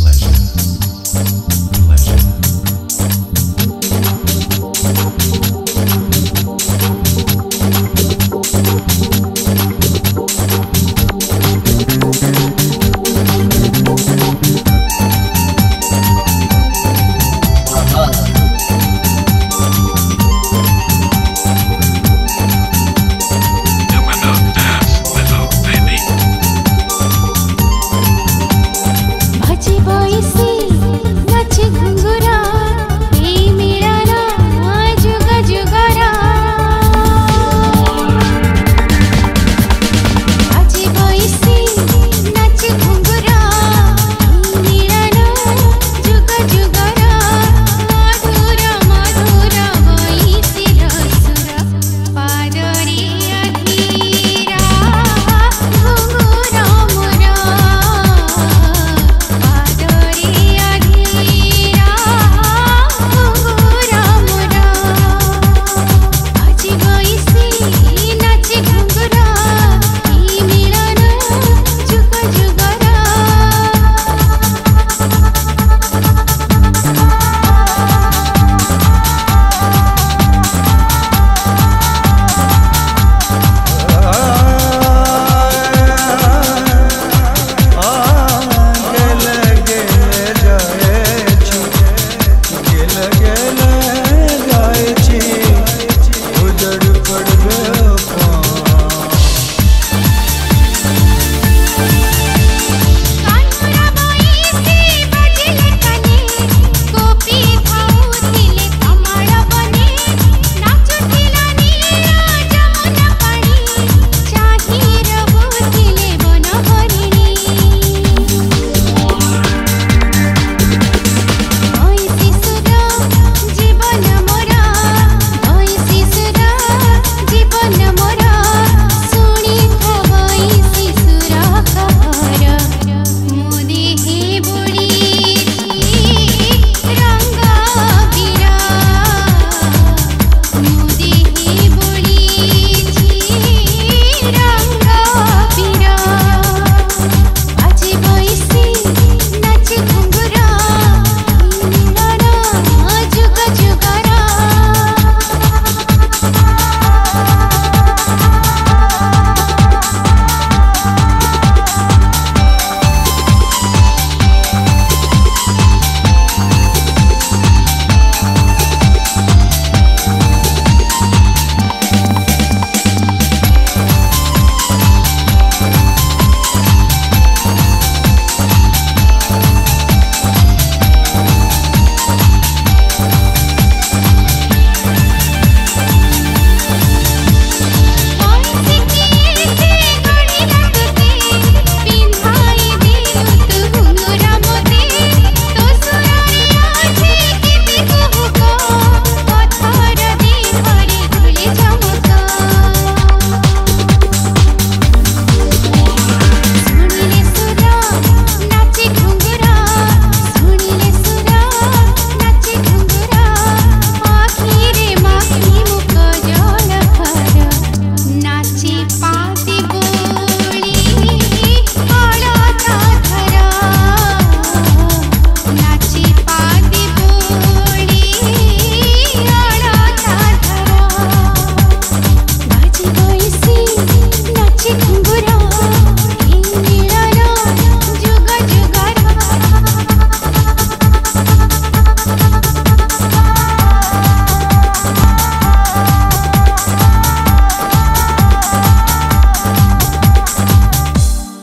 Pleasure.